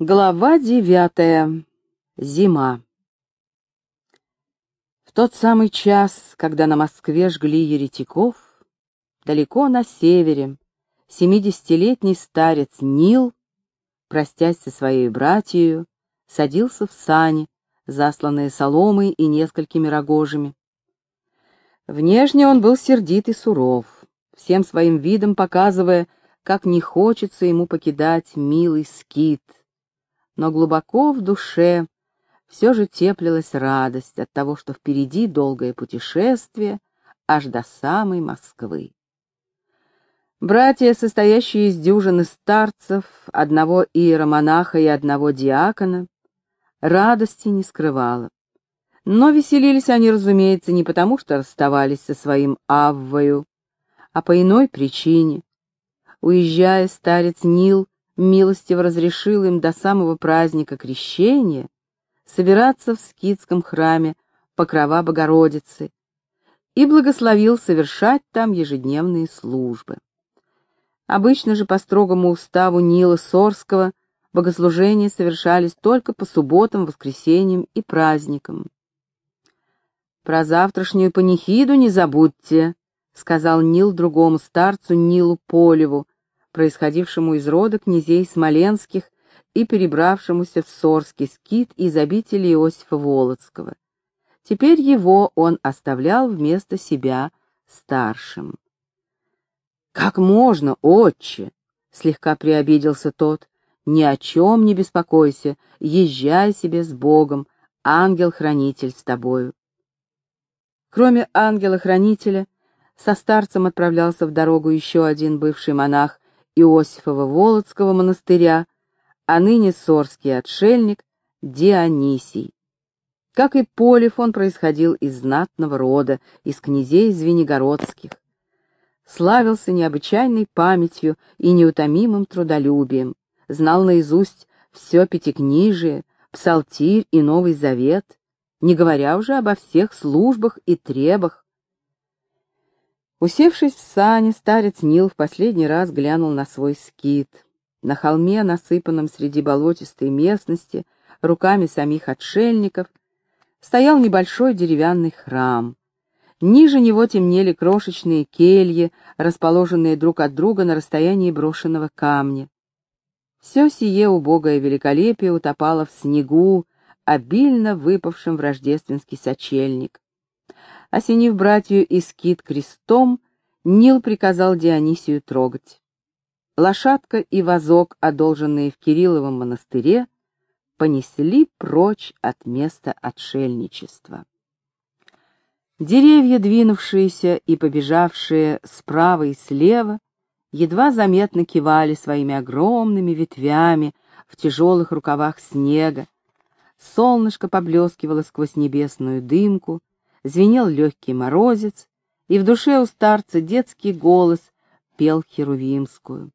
Глава девятая. Зима. В тот самый час, когда на Москве жгли еретиков, далеко на севере семидесятилетний старец Нил, простясь со своей братьей, садился в сани, засланные соломой и несколькими рогожами. Внешне он был сердит и суров, всем своим видом показывая, как не хочется ему покидать милый скит — но глубоко в душе все же теплилась радость от того, что впереди долгое путешествие аж до самой Москвы. Братья, состоящие из дюжины старцев, одного иеромонаха и одного диакона, радости не скрывала. Но веселились они, разумеется, не потому, что расставались со своим Аввою, а по иной причине. Уезжая, старец Нил милостиво разрешил им до самого праздника Крещения собираться в скитском храме Покрова Богородицы и благословил совершать там ежедневные службы. Обычно же по строгому уставу Нила Сорского богослужения совершались только по субботам, воскресеньям и праздникам. «Про завтрашнюю панихиду не забудьте», — сказал Нил другому старцу Нилу Полеву, происходившему из рода князей Смоленских и перебравшемуся в Сорский скит из обители Иосифа Волоцкого. Теперь его он оставлял вместо себя старшим. «Как можно, отче?» — слегка приобиделся тот. «Ни о чем не беспокойся, езжай себе с Богом, ангел-хранитель с тобою». Кроме ангела-хранителя, со старцем отправлялся в дорогу еще один бывший монах Иосифова-Володского монастыря, а ныне сорский отшельник Дионисий. Как и Полев, он происходил из знатного рода, из князей Звенигородских. Славился необычайной памятью и неутомимым трудолюбием, знал наизусть все пятикнижие, псалтирь и Новый Завет, не говоря уже обо всех службах и требах, Усевшись в сане, старец Нил в последний раз глянул на свой скит. На холме, насыпанном среди болотистой местности, руками самих отшельников, стоял небольшой деревянный храм. Ниже него темнели крошечные кельи, расположенные друг от друга на расстоянии брошенного камня. Все сие убогое великолепие утопало в снегу, обильно выпавшем в рождественский сочельник. Осенив братью и скит крестом, Нил приказал Дионисию трогать. Лошадка и вазок, одолженные в Кирилловом монастыре, понесли прочь от места отшельничества. Деревья, двинувшиеся и побежавшие справа и слева, едва заметно кивали своими огромными ветвями в тяжелых рукавах снега. Солнышко поблескивало сквозь небесную дымку, звенел легкий морозец, и в душе у старца детский голос пел херувимскую.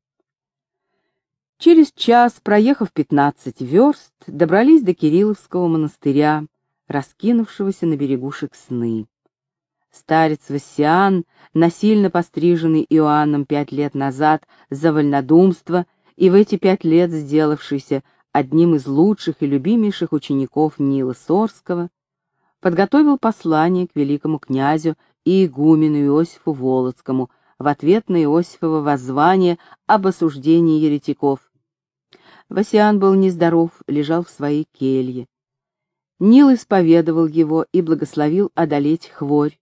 Через час, проехав пятнадцать верст, добрались до Кирилловского монастыря, раскинувшегося на берегу Шексны. Старец Вассиан, насильно постриженный Иоанном пять лет назад за вольнодумство и в эти пять лет сделавшийся одним из лучших и любимейших учеников Нила Сорского, подготовил послание к великому князю и игумену Иосифу Волоцкому в ответ на Иосифово воззвание об осуждении еретиков. Васиан был нездоров, лежал в своей келье. Нил исповедовал его и благословил одолеть хворь.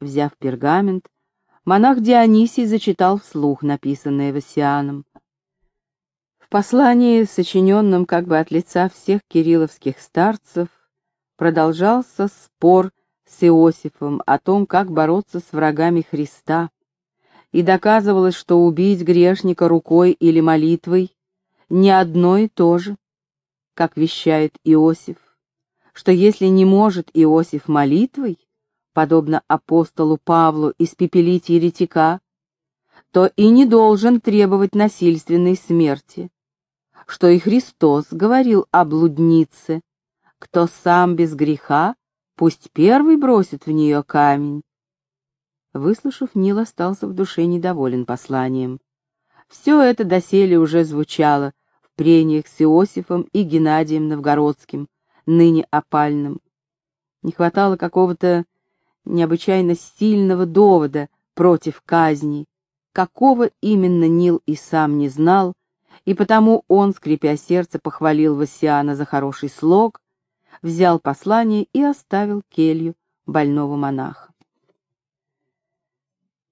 Взяв пергамент, монах Дионисий зачитал вслух написанное Васианом. В послании, сочиненном как бы от лица всех кирилловских старцев, продолжался спор с Иосифом о том, как бороться с врагами Христа, и доказывалось, что убить грешника рукой или молитвой не одно и то же, как вещает Иосиф, что если не может Иосиф молитвой, подобно апостолу Павлу, испепелить еретика, то и не должен требовать насильственной смерти, что и Христос говорил о блуднице, кто сам без греха, пусть первый бросит в нее камень. Выслушав, Нил остался в душе недоволен посланием. Все это доселе уже звучало в прениях с Иосифом и Геннадием Новгородским, ныне опальным. Не хватало какого-то необычайно сильного довода против казни, какого именно Нил и сам не знал, и потому он, скрипя сердце, похвалил Васиана за хороший слог, взял послание и оставил келью больного монаха.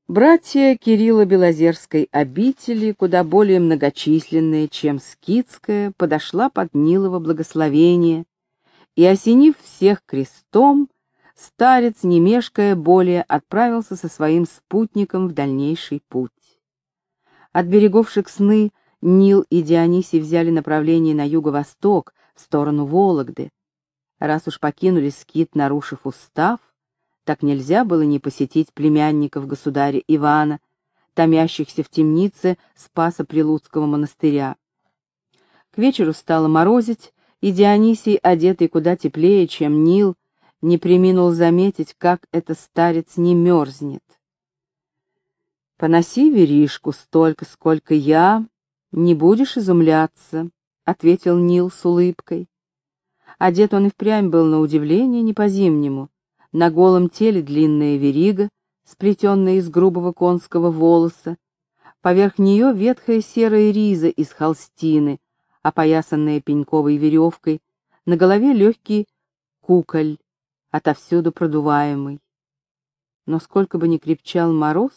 Братья Кирилла Белозерской обители, куда более многочисленные, чем Скидская, подошла под Нилово благословение, и, осенив всех крестом, старец, не мешкая более, отправился со своим спутником в дальнейший путь. От берегов Шексны Нил и Дионисий взяли направление на юго-восток, в сторону Вологды. Раз уж покинули скит, нарушив устав, так нельзя было не посетить племянников государя Ивана, томящихся в темнице Спаса Прилуцкого монастыря. К вечеру стало морозить, и Дионисий, одетый куда теплее, чем Нил, не приминул заметить, как этот старец не мерзнет. «Поноси веришку столько, сколько я, не будешь изумляться», — ответил Нил с улыбкой. Одет он и впрямь был на удивление не по-зимнему, на голом теле длинная верига, сплетенная из грубого конского волоса, поверх нее ветхая серая риза из холстины, опоясанная пеньковой веревкой, на голове легкий куколь, отовсюду продуваемый. Но сколько бы ни крепчал мороз,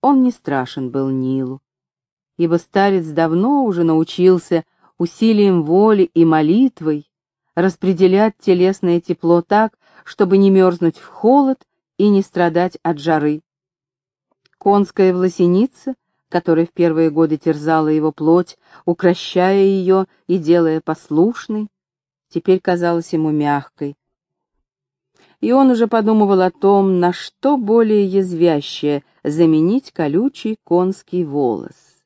он не страшен был Нилу, ибо старец давно уже научился усилием воли и молитвой распределять телесное тепло так, чтобы не мерзнуть в холод и не страдать от жары. Конская власеница, которая в первые годы терзала его плоть, укращая ее и делая послушной, теперь казалась ему мягкой. И он уже подумывал о том, на что более язвящее заменить колючий конский волос.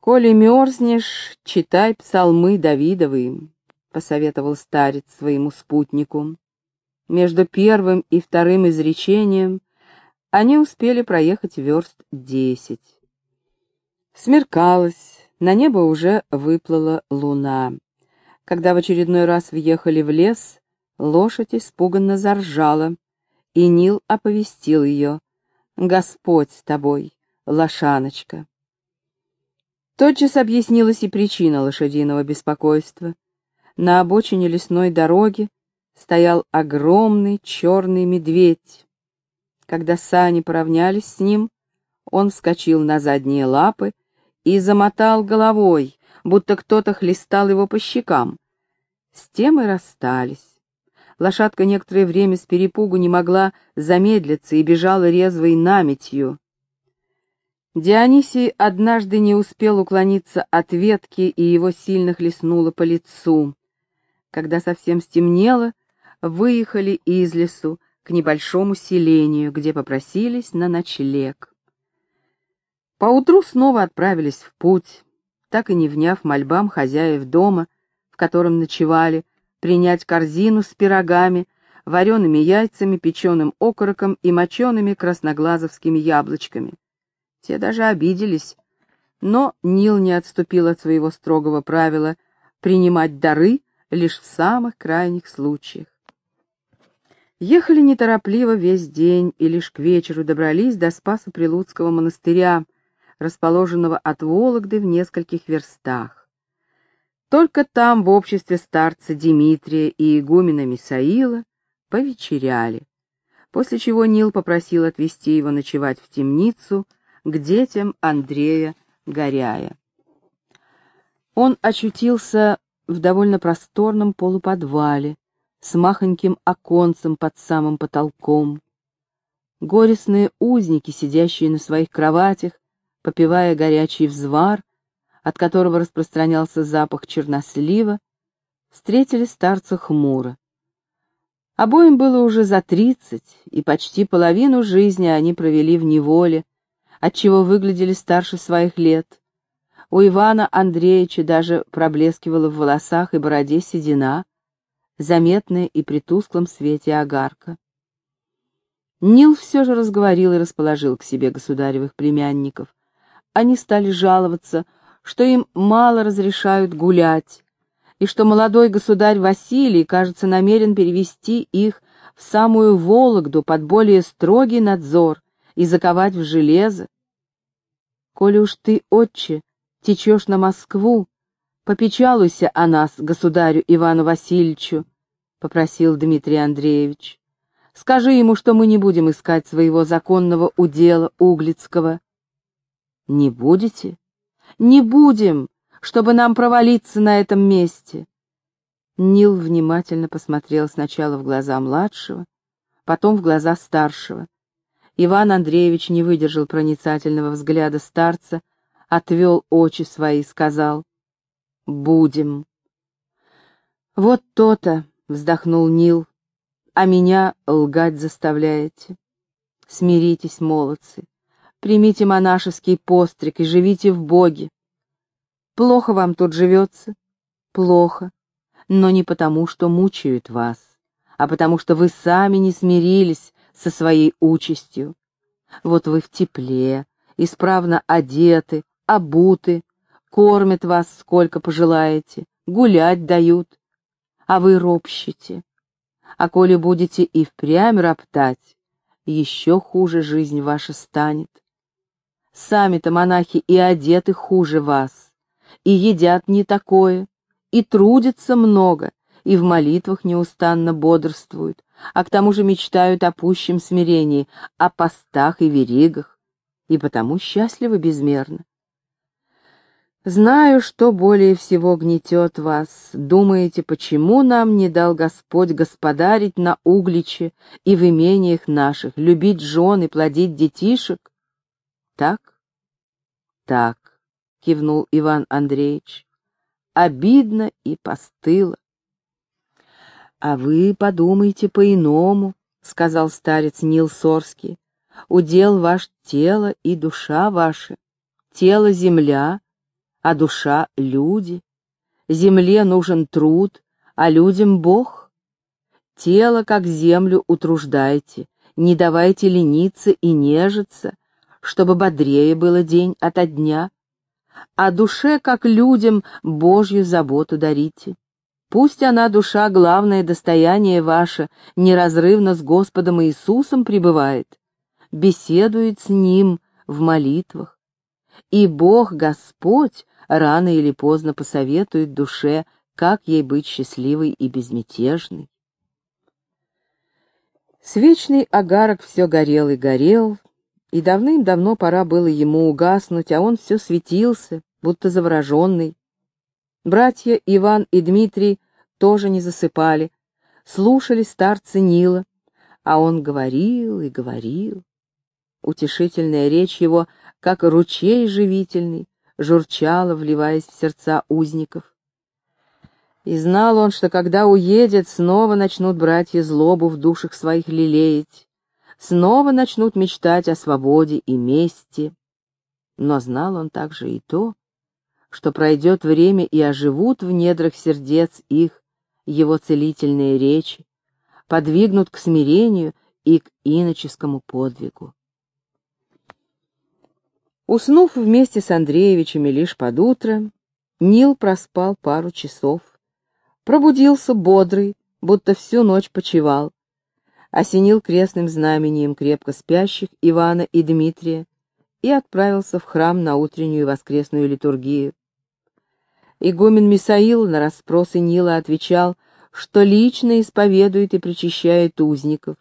«Коли мерзнешь, читай псалмы Давидовы», — посоветовал старец своему спутнику. Между первым и вторым изречением они успели проехать верст десять. Смеркалось, на небо уже выплыла луна. Когда в очередной раз въехали в лес, лошадь испуганно заржала, и Нил оповестил ее. «Господь с тобой, лошаночка!» Тотчас объяснилась и причина лошадиного беспокойства — на обочине лесной дороги стоял огромный черный медведь. Когда сани поравнялись с ним, он вскочил на задние лапы и замотал головой, будто кто-то хлестал его по щекам. С тем и расстались. Лошадка некоторое время с перепугу не могла замедлиться и бежала резвой наметью. Дионисий однажды не успел уклониться от ветки, и его сильно хлестнуло по лицу когда совсем стемнело, выехали из лесу к небольшому селению, где попросились на ночлег. Поутру снова отправились в путь, так и не вняв мольбам хозяев дома, в котором ночевали, принять корзину с пирогами, вареными яйцами, печеным окороком и мочеными красноглазовскими яблочками. Те даже обиделись, но Нил не отступил от своего строгого правила принимать дары лишь в самых крайних случаях. Ехали неторопливо весь день и лишь к вечеру добрались до Спаса Прилуцкого монастыря, расположенного от Вологды в нескольких верстах. Только там, в обществе старца Дмитрия и игумена Мисаила, повечеряли, после чего Нил попросил отвезти его ночевать в темницу к детям Андрея Горяя. Он очутился в довольно просторном полуподвале с махоньким оконцем под самым потолком. Горестные узники, сидящие на своих кроватях, попивая горячий взвар, от которого распространялся запах чернослива, встретили старца хмуро. Обоим было уже за тридцать, и почти половину жизни они провели в неволе, отчего выглядели старше своих лет. У Ивана Андреевича даже проблескивала в волосах и бороде седина, заметная и при тусклом свете огарка. Нил все же разговорил и расположил к себе государевых племянников. Они стали жаловаться, что им мало разрешают гулять, и что молодой государь Василий, кажется, намерен перевести их в самую Вологду под более строгий надзор и заковать в железо. Коли уж ты, отче, течешь на Москву, попечалуйся о нас, государю Ивану Васильевичу, — попросил Дмитрий Андреевич. Скажи ему, что мы не будем искать своего законного удела Углицкого. Не будете? Не будем, чтобы нам провалиться на этом месте. Нил внимательно посмотрел сначала в глаза младшего, потом в глаза старшего. Иван Андреевич не выдержал проницательного взгляда старца, отвел очи свои, сказал «Будем». «Вот то-то», — вздохнул Нил, — «а меня лгать заставляете. Смиритесь, молодцы, примите монашеский постриг и живите в Боге. Плохо вам тут живется? Плохо, но не потому, что мучают вас, а потому что вы сами не смирились со своей участью. Вот вы в тепле, исправно одеты, обуты, кормят вас сколько пожелаете, гулять дают, а вы ропщите. А коли будете и впрямь роптать, еще хуже жизнь ваша станет. Сами-то монахи и одеты хуже вас, и едят не такое, и трудятся много, и в молитвах неустанно бодрствуют, а к тому же мечтают о пущем смирении, о постах и веригах, и потому счастливы безмерно. Знаю, что более всего гнетет вас. Думаете, почему нам не дал Господь господарить на угличе и в имениях наших, любить жен и плодить детишек? Так? Так, кивнул Иван Андреевич. Обидно и постыло. А вы подумайте по-иному, сказал старец Нил Сорский. Удел ваш тело и душа ваши. Тело — земля, а душа — люди. Земле нужен труд, а людям — Бог. Тело, как землю, утруждайте, не давайте лениться и нежиться, чтобы бодрее было день ото дня. А душе, как людям, Божью заботу дарите. Пусть она, душа, главное достояние ваше, неразрывно с Господом Иисусом пребывает, беседует с Ним в молитвах. И Бог, Господь, рано или поздно посоветует душе, как ей быть счастливой и безмятежной. Свечный огарок все горел и горел, и давным-давно пора было ему угаснуть, а он все светился, будто завороженный. Братья Иван и Дмитрий тоже не засыпали, слушали старца Нила, а он говорил и говорил. Утешительная речь его, как ручей живительный, журчала, вливаясь в сердца узников. И знал он, что когда уедет, снова начнут братья злобу в душах своих лелеять, снова начнут мечтать о свободе и мести. Но знал он также и то, что пройдет время и оживут в недрах сердец их его целительные речи, подвигнут к смирению и к иноческому подвигу. Уснув вместе с Андреевичами лишь под утро, Нил проспал пару часов. Пробудился бодрый, будто всю ночь почевал. Осенил крестным знамением крепко спящих Ивана и Дмитрия и отправился в храм на утреннюю воскресную литургию. Игумен Мисаил на расспросы Нила отвечал, что лично исповедует и причащает узников,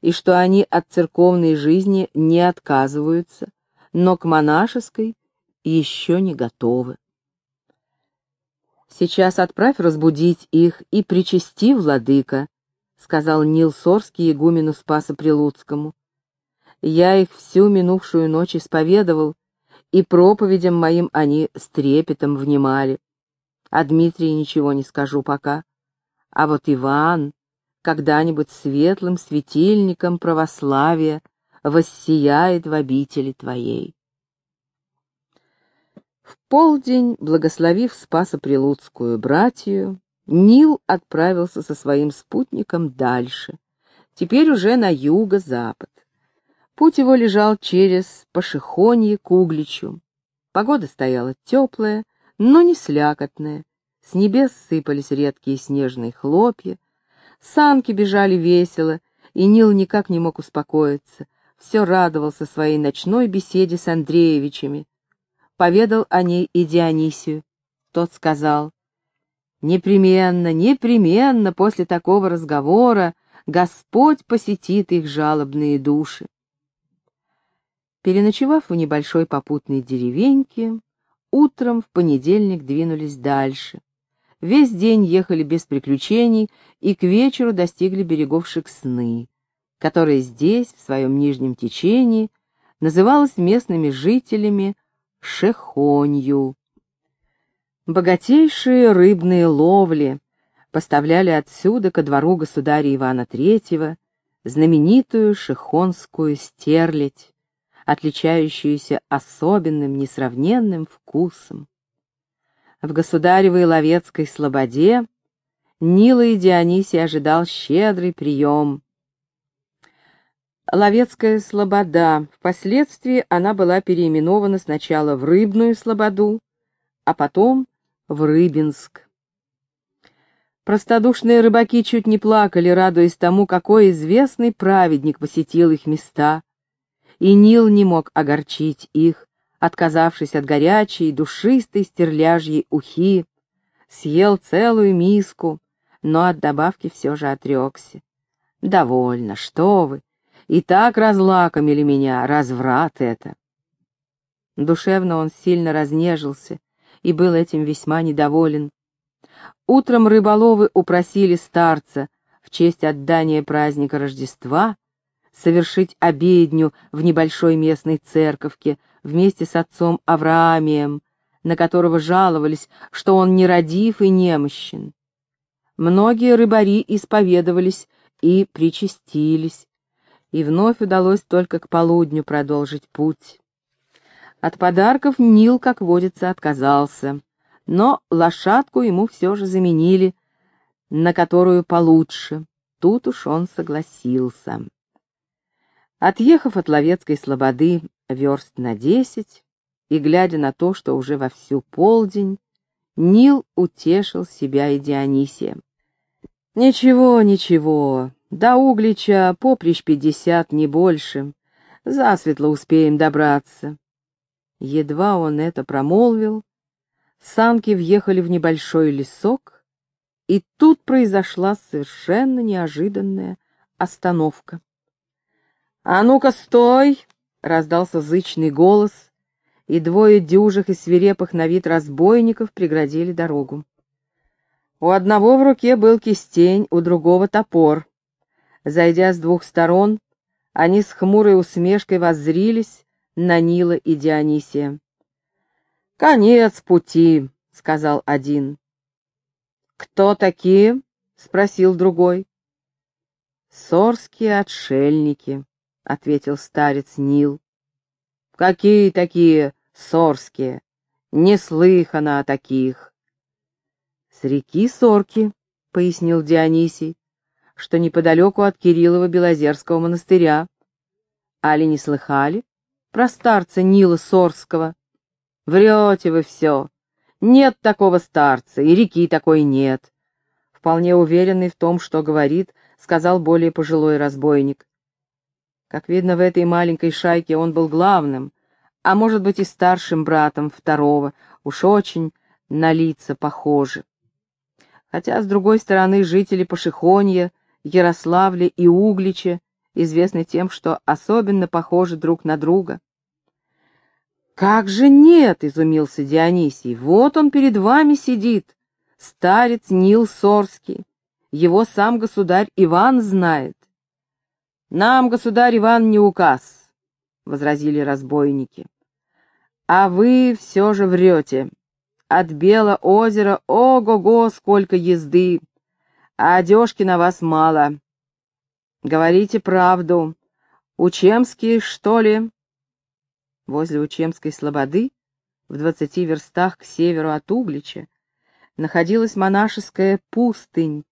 и что они от церковной жизни не отказываются, но к монашеской еще не готовы. «Сейчас отправь разбудить их и причасти, владыка», — сказал Нил Сорский игумену Спаса Прилуцкому. «Я их всю минувшую ночь исповедовал, и проповедям моим они с трепетом внимали. А Дмитрии ничего не скажу пока. А вот Иван когда-нибудь светлым светильником православия воссияет в обители твоей. В полдень, благословив Спасо-Прилуцкую братью, Нил отправился со своим спутником дальше, теперь уже на юго-запад. Путь его лежал через Пашихонье к Угличу. Погода стояла теплая, но не слякотная. С небес сыпались редкие снежные хлопья. Санки бежали весело, и Нил никак не мог успокоиться. Все радовался своей ночной беседе с Андреевичами. Поведал о ней и Дионисию. Тот сказал, «Непременно, непременно после такого разговора Господь посетит их жалобные души». Переночевав в небольшой попутной деревеньке, утром в понедельник двинулись дальше. Весь день ехали без приключений и к вечеру достигли берегов Шексны, которая здесь, в своем нижнем течении, называлась местными жителями Шехонью. Богатейшие рыбные ловли поставляли отсюда ко двору государя Ивана III знаменитую шехонскую стерлядь, отличающуюся особенным несравненным вкусом. В государевой Ловецкой слободе Нила и Дионисий ожидал щедрый прием. Ловецкая слобода, впоследствии она была переименована сначала в Рыбную слободу, а потом в Рыбинск. Простодушные рыбаки чуть не плакали, радуясь тому, какой известный праведник посетил их места, и Нил не мог огорчить их, отказавшись от горячей, душистой стерляжьей ухи, съел целую миску, но от добавки все же отрекся. «Довольно, что вы! И так разлакомили меня, разврат это!» Душевно он сильно разнежился и был этим весьма недоволен. Утром рыболовы упросили старца в честь отдания праздника Рождества совершить обедню в небольшой местной церковке вместе с отцом Авраамием, на которого жаловались, что он нерадив и немощен. Многие рыбари исповедовались и причастились, и вновь удалось только к полудню продолжить путь. От подарков Нил, как водится, отказался, но лошадку ему все же заменили, на которую получше. Тут уж он согласился. Отъехав от Ловецкой слободы верст на десять, и, глядя на то, что уже вовсю полдень, Нил утешил себя и Дионисия. «Ничего, ничего, до Углича поприщ пятьдесят, не больше. Засветло успеем добраться». Едва он это промолвил, санки въехали в небольшой лесок, и тут произошла совершенно неожиданная остановка. «А ну-ка, стой!» — раздался зычный голос, и двое дюжих и свирепых на вид разбойников преградили дорогу. У одного в руке был кистень, у другого топор. Зайдя с двух сторон, они с хмурой усмешкой воззрились на Нила и Дионисия. «Конец пути», — сказал один. «Кто такие?» — спросил другой. «Сорские отшельники», — ответил старец Нил. «Какие такие сорские? Не слыхано о таких». «С реки Сорки», — пояснил Дионисий, «что неподалеку от Кириллова-Белозерского монастыря. Али не слыхали про старца Нила Сорского? Врете вы все. Нет такого старца, и реки такой нет». Вполне уверенный в том, что говорит, сказал более пожилой разбойник. Как видно, в этой маленькой шайке он был главным, а может быть и старшим братом второго, уж очень на лица похожи. Хотя, с другой стороны, жители Пашихонья, Ярославля и Углича известны тем, что особенно похожи друг на друга. «Как же нет!» — изумился Дионисий. «Вот он перед вами сидит, старец Нил Сорский. Его сам государь Иван знает. «Нам, государь Иван, не указ», — возразили разбойники. «А вы все же врете. От Бела озера ого-го сколько езды, а одежки на вас мало. Говорите правду. Учемские, что ли?» Возле Учемской слободы, в двадцати верстах к северу от Углича, находилась монашеская пустынь,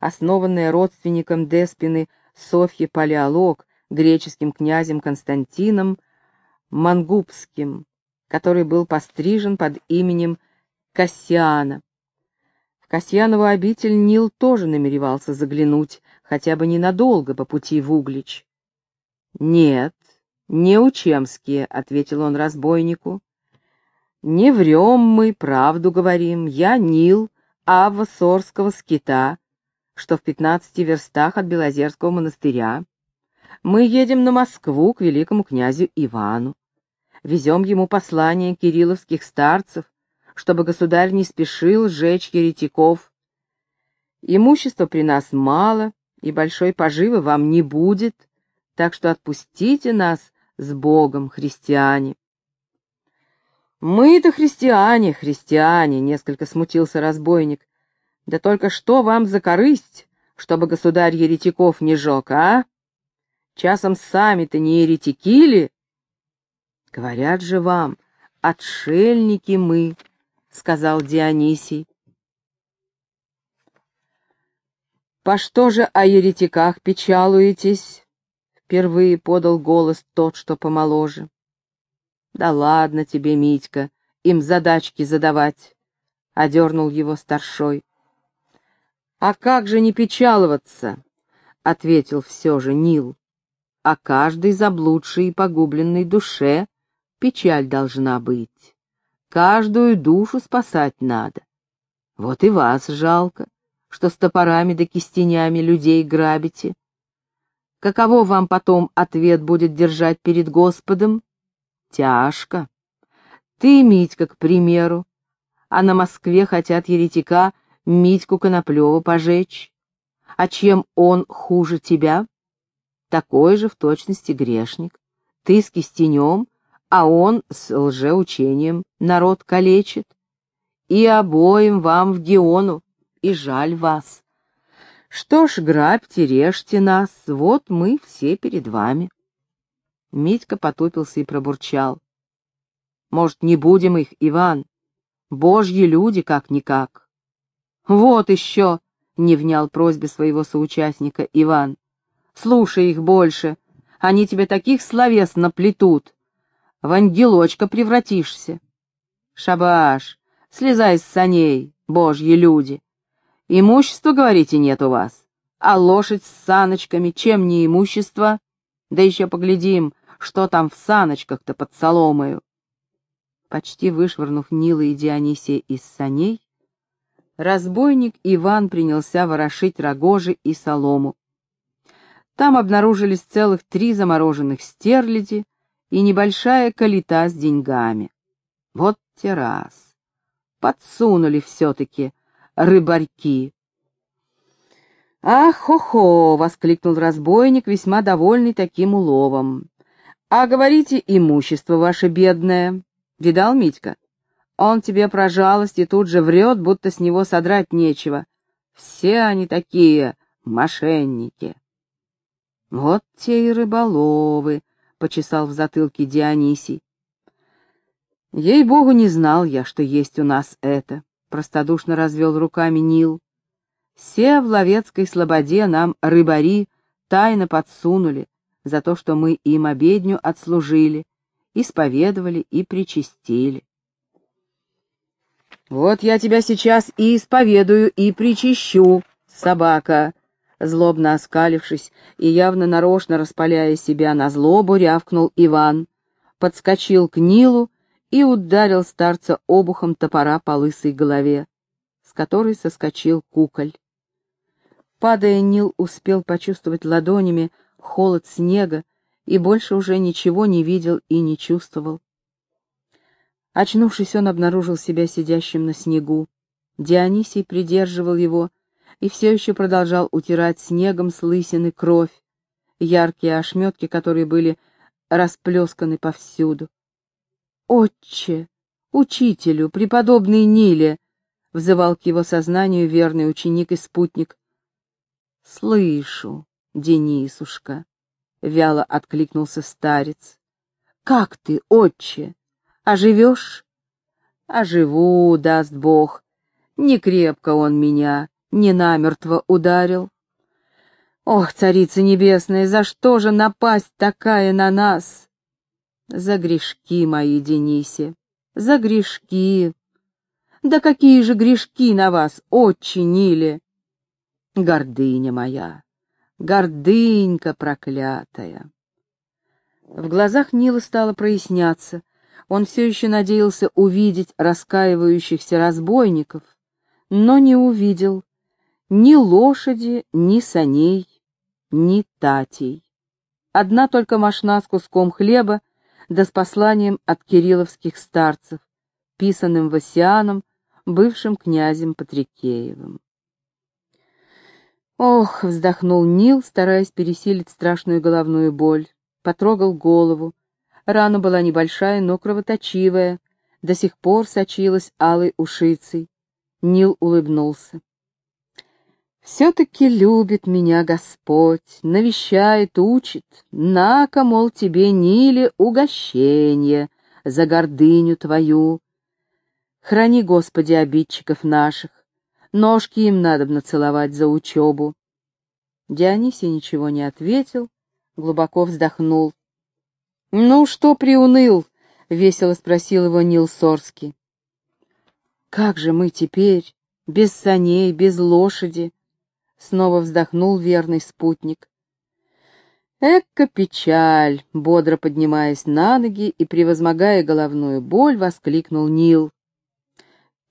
основанная родственником Деспины Софьи Палеолог, греческим князем Константином Мангубским, который был пострижен под именем Кассиана. В Касьянову обитель Нил тоже намеревался заглянуть, хотя бы ненадолго по пути в Углич. «Нет, не учемские», — ответил он разбойнику. «Не врем мы, правду говорим. Я Нил, Авва Сорского скита, что в пятнадцати верстах от Белозерского монастыря. Мы едем на Москву к великому князю Ивану. Везем ему послание кирилловских старцев, чтобы государь не спешил сжечь еретиков. Имущества при нас мало, и большой поживы вам не будет, так что отпустите нас с Богом, христиане. «Мы-то христиане, христиане!» — несколько смутился разбойник. «Да только что вам за корысть, чтобы государь еретиков не жег, а? Часом сами-то не еретики ли?» «Говорят же вам, отшельники мы!» — сказал Дионисий. «По что же о еретиках печалуетесь?» — впервые подал голос тот, что помоложе. «Да ладно тебе, Митька, им задачки задавать», — одернул его старшой. «А как же не печаловаться?» — ответил все же Нил. «О каждой заблудшей и погубленной душе печаль должна быть». Каждую душу спасать надо. Вот и вас жалко, что с топорами да кистенями людей грабите. Каково вам потом ответ будет держать перед Господом? Тяжко. Ты, Митька, к примеру, а на Москве хотят еретика Митьку Коноплева пожечь. А чем он хуже тебя? Такой же в точности грешник. Ты с кистенем, а он с лжеучением народ калечит. И обоим вам в Геону, и жаль вас. Что ж, грабьте, режьте нас, вот мы все перед вами. Митька потупился и пробурчал. Может, не будем их, Иван? Божьи люди, как-никак. Вот еще, — не внял просьбе своего соучастника Иван. Слушай их больше, они тебе таких словес наплетут, в ангелочка превратишься. Шабаш, слезай с саней, божьи люди. Имущества, говорите, нет у вас, а лошадь с саночками, чем не имущество? Да еще поглядим, что там в саночках-то под соломою. Почти вышвырнув Нила и Дионисия из саней, разбойник Иван принялся ворошить рогожи и солому. Там обнаружились целых три замороженных стерляди, и небольшая калита с деньгами. Вот террас. Подсунули все-таки рыбарьки. «Ах, хо-хо!» — воскликнул разбойник, весьма довольный таким уловом. «А говорите, имущество ваше бедное. Видал, Митька? Он тебе про жалость и тут же врет, будто с него содрать нечего. Все они такие мошенники». «Вот те и рыболовы», почесал в затылке Дионисий. Ей-богу, не знал я, что есть у нас это, простодушно развел руками Нил. Все в Ловецкой слободе нам рыбари тайно подсунули за то, что мы им обедню отслужили, исповедовали и причастили. «Вот я тебя сейчас и исповедую, и причащу, собака!» Злобно оскалившись и явно нарочно распаляя себя на злобу, рявкнул Иван, подскочил к Нилу и ударил старца обухом топора по лысой голове, с которой соскочил куколь. Падая, Нил успел почувствовать ладонями холод снега и больше уже ничего не видел и не чувствовал. Очнувшись, он обнаружил себя сидящим на снегу. Дионисий придерживал его, и все еще продолжал утирать снегом с лысины кровь, яркие ошметки, которые были расплесканы повсюду. «Отче! Учителю! Преподобный Ниле!» — взывал к его сознанию верный ученик и спутник. «Слышу, Денисушка!» — вяло откликнулся старец. «Как ты, отче? Оживешь?» «Оживу, даст Бог. Не крепко он меня, не намертво ударил. Ох, царица небесная, за что же напасть такая на нас? За грешки мои, Денисе, За грешки. Да какие же грешки на вас, отче Ниле! Гордыня моя, гордынька проклятая. В глазах Нила стало проясняться. Он все еще надеялся увидеть раскаивающихся разбойников, но не увидел ни лошади, ни саней, ни татей. Одна только мошна с куском хлеба, да с посланием от кирилловских старцев, писанным Васианом, бывшим князем Патрикеевым. Ох, вздохнул Нил, стараясь пересилить страшную головную боль. Потрогал голову. Рана была небольшая, но кровоточивая. До сих пор сочилась алой ушицей. Нил улыбнулся. Все-таки любит меня Господь, навещает, учит. На-ка, мол, тебе, Ниле, угощение за гордыню твою. Храни, Господи, обидчиков наших, Ножки им надо нацеловать за учебу. Дионисий ничего не ответил, глубоко вздохнул. — Ну, что приуныл? — весело спросил его Нил Сорский. — Как же мы теперь, без саней, без лошади? — снова вздохнул верный спутник. Экка печаль, бодро поднимаясь на ноги и превозмогая головную боль, воскликнул Нил.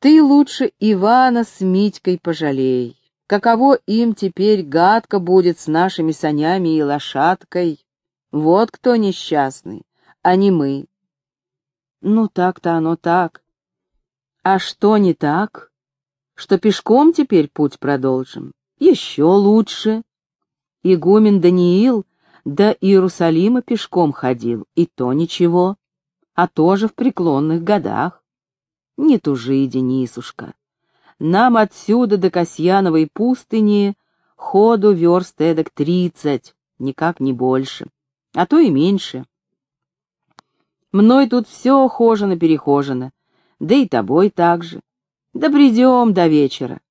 Ты лучше Ивана с Митькой пожалей. Каково им теперь гадко будет с нашими санями и лошадкой. Вот кто несчастный, а не мы. Ну, так-то оно так. А что не так? Что пешком теперь путь продолжим? Еще лучше. Игумен Даниил до Иерусалима пешком ходил, и то ничего, а тоже в преклонных годах. Не тужи, Денисушка. Нам отсюда до Касьяновой пустыни ходу верст эдак тридцать, никак не больше, а то и меньше. Мной тут все хожено-перехожено, да и тобой так же. Да придем до вечера.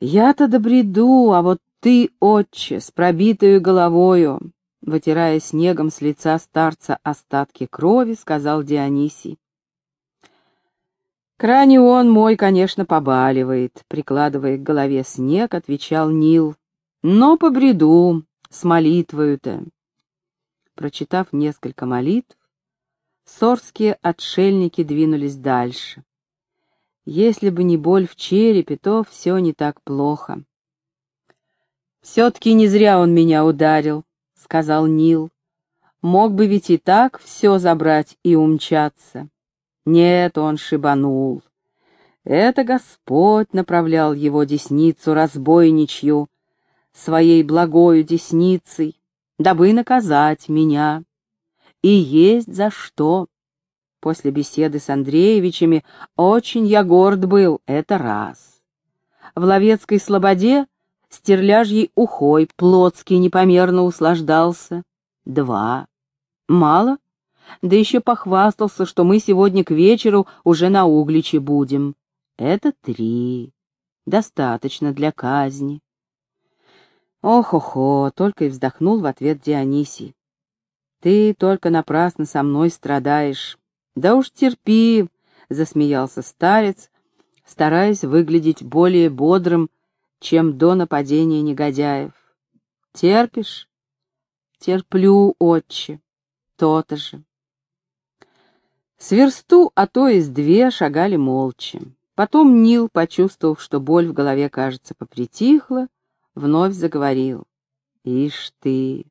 Я-то добреду, а вот ты, отче, с пробитою головою, вытирая снегом с лица старца остатки крови, сказал Дионисий. «Кранион мой, конечно, побаливает», — прикладывая к голове снег, отвечал Нил. «Но по бреду, с молитвою-то». Прочитав несколько молитв, сорские отшельники двинулись дальше. Если бы не боль в черепе, то все не так плохо. «Все-таки не зря он меня ударил», — сказал Нил. «Мог бы ведь и так все забрать и умчаться». Нет, он шибанул. Это Господь направлял его десницу разбойничью, своей благою десницей, дабы наказать меня. И есть за что. После беседы с Андреевичами очень я горд был, это раз. В Ловецкой слободе стерляжьей ухой Плотский непомерно услаждался. Два. Мало? да еще похвастался, что мы сегодня к вечеру уже на Угличе будем. Это три. Достаточно для казни. Ох-охо, только и вздохнул в ответ Дионисий. Ты только напрасно со мной страдаешь. Да уж терпи, засмеялся старец, стараясь выглядеть более бодрым, чем до нападения негодяев. Терпишь? Терплю, отче. То-то же. С версту, а то и с две шагали молча. Потом Нил, почувствовав, что боль в голове, кажется, попритихла, вновь заговорил. «Ишь ты!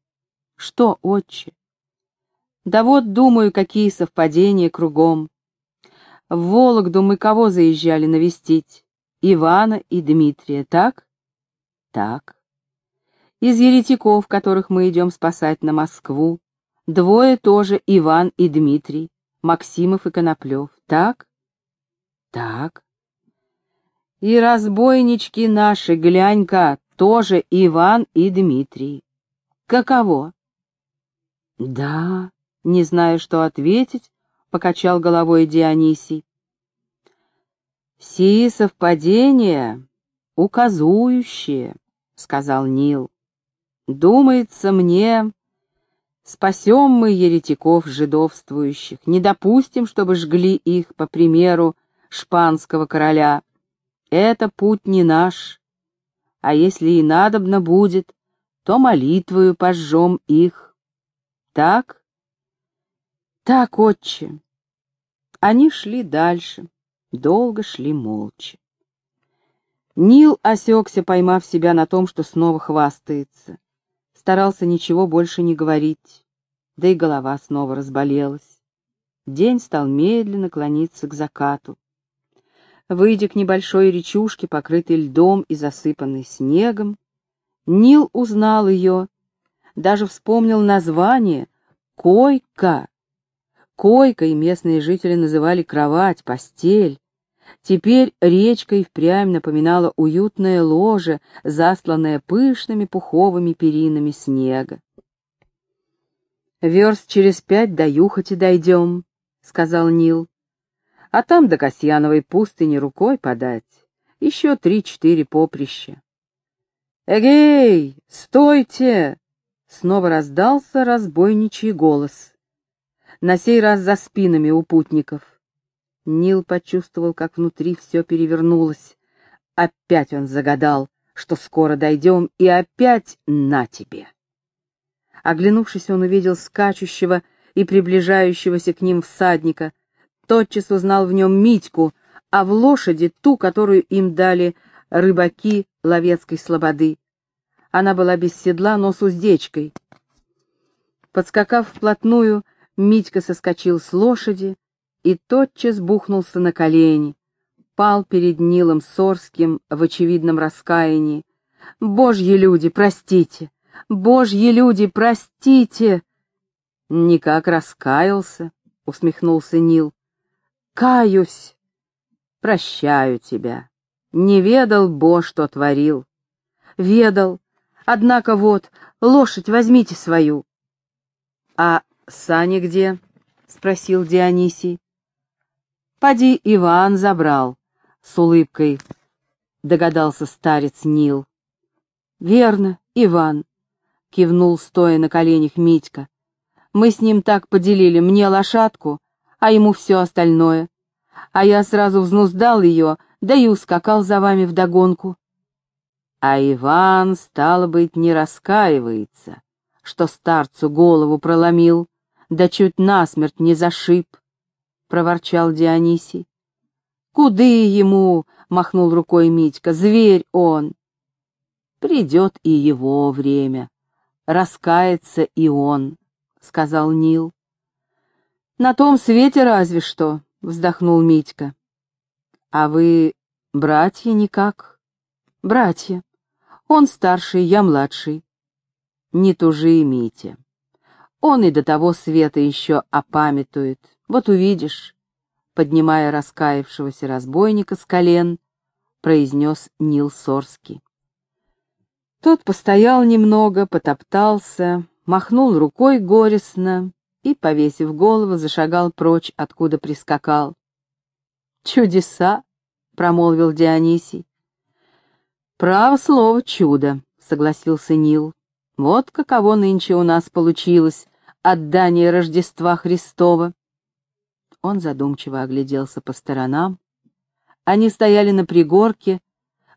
Что, отче? Да вот, думаю, какие совпадения кругом. В Вологду мы кого заезжали навестить? Ивана и Дмитрия, так? Так. Из еретиков, которых мы идем спасать на Москву, двое тоже Иван и Дмитрий. Максимов и Коноплев, так? Так. И разбойнички наши, глянь-ка, тоже Иван и Дмитрий. Каково? Да, не знаю, что ответить, покачал головой Дионисий. Сии совпадения указующие, сказал Нил. Думается мне, Спасем мы еретиков жидовствующих, не допустим, чтобы жгли их по примеру шпанского короля. Это путь не наш, а если и надобно будет, то молитвою пожжем их. Так? Так, отче. Они шли дальше, долго шли молча. Нил осекся, поймав себя на том, что снова хвастается. Старался ничего больше не говорить, да и голова снова разболелась. День стал медленно клониться к закату. Выйдя к небольшой речушке, покрытой льдом и засыпанной снегом, Нил узнал ее, даже вспомнил название «Койка». Койкой местные жители называли кровать, постель. Теперь речка и впрямь напоминала уютное ложе, засланное пышными пуховыми перинами снега. «Верст через пять до Юхоти дойдем», — сказал Нил. «А там до Касьяновой пустыни рукой подать. Еще три-четыре поприща». «Эгей, стойте!» — снова раздался разбойничий голос. На сей раз за спинами у путников. Нил почувствовал, как внутри все перевернулось. Опять он загадал, что скоро дойдем, и опять на тебе. Оглянувшись, он увидел скачущего и приближающегося к ним всадника, тотчас узнал в нем Митьку, а в лошади ту, которую им дали рыбаки Ловецкой слободы. Она была без седла, но с уздечкой. Подскакав вплотную, Митька соскочил с лошади и тотчас бухнулся на колени, пал перед Нилом Сорским в очевидном раскаянии. «Божьи люди, простите! Божьи люди, простите!» «Никак раскаялся», — усмехнулся Нил. «Каюсь! Прощаю тебя!» Не ведал Бо, что творил. Ведал. Однако вот, лошадь возьмите свою. А сани где? — спросил Дионисий. Поди Иван забрал, — с улыбкой догадался старец Нил. Верно, Иван, — кивнул, стоя на коленях Митька. Мы с ним так поделили, мне лошадку, а ему все остальное. А я сразу взнуздал ее, да и ускакал за вами вдогонку. А Иван, стало быть, не раскаивается, что старцу голову проломил, да чуть насмерть не зашиб, — проворчал Дионисий. «Куды ему?» — махнул рукой Митька. «Зверь он!» «Придет и его время. Раскается и он», — сказал Нил. «На том свете разве что», — вздохнул Митька. А вы братья никак? Братья. Он старший, я младший. Не тужи, Митя. Он и до того света еще опамятует. Вот увидишь, поднимая раскаявшегося разбойника с колен, произнес Нил Сорский. Тот постоял немного, потоптался, махнул рукой горестно и, повесив голову, зашагал прочь, откуда прискакал. «Чудеса!» — промолвил Дионисий. «Право слово чудо», — согласился Нил. «Вот каково нынче у нас получилось отдание Рождества Христова». Он задумчиво огляделся по сторонам. Они стояли на пригорке,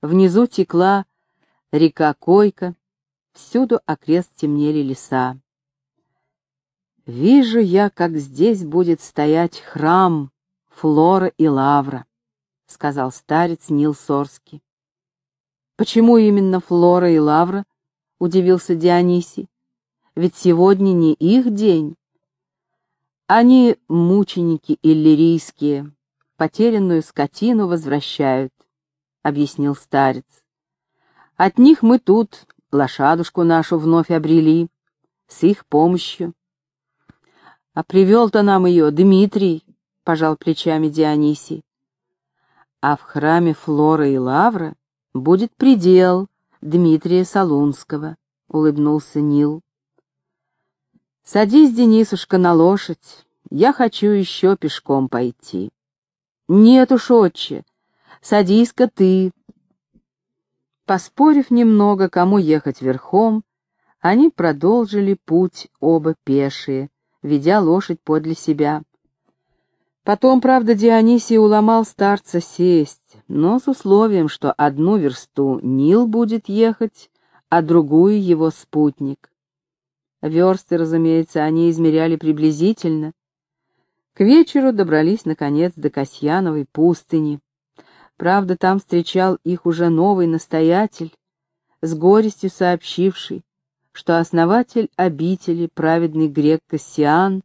внизу текла река Койка, всюду окрест темнели леса. «Вижу я, как здесь будет стоять храм», Флора и Лавра, — сказал старец Нил Сорский. «Почему именно Флора и Лавра?» — удивился Дионисий. «Ведь сегодня не их день. Они мученики иллирийские, потерянную скотину возвращают», — объяснил старец. «От них мы тут лошадушку нашу вновь обрели, с их помощью. А привел-то нам ее Дмитрий, — пожал плечами Дионисий. А в храме Флора и Лавра будет предел Дмитрия Солунского, — улыбнулся Нил. Садись, Денисушка, на лошадь, я хочу еще пешком пойти. Нет уж, отче, садись-ка ты. Поспорив немного, кому ехать верхом, Они продолжили путь оба пешие, ведя лошадь подле себя. Потом, правда, Дионисий уломал старца сесть, но с условием, что одну версту Нил будет ехать, а другую его спутник. Версты, разумеется, они измеряли приблизительно. К вечеру добрались, наконец, до Касьяновой пустыни. Правда, там встречал их уже новый настоятель, с горестью сообщивший, что основатель обители, праведный грек Кассиан,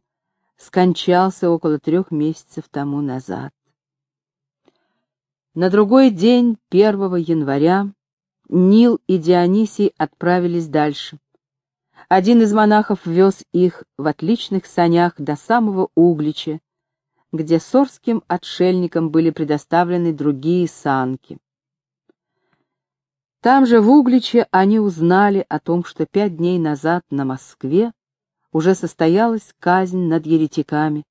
скончался около трех месяцев тому назад. На другой день, 1 января, Нил и Дионисий отправились дальше. Один из монахов вез их в отличных санях до самого Углича, где сорским отшельникам были предоставлены другие санки. Там же в Угличе они узнали о том, что пять дней назад на Москве уже состоялась казнь над еретиками,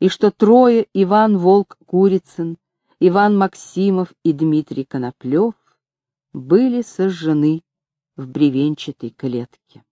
и что трое Иван Волк-Курицын, Иван Максимов и Дмитрий Коноплев были сожжены в бревенчатой клетке.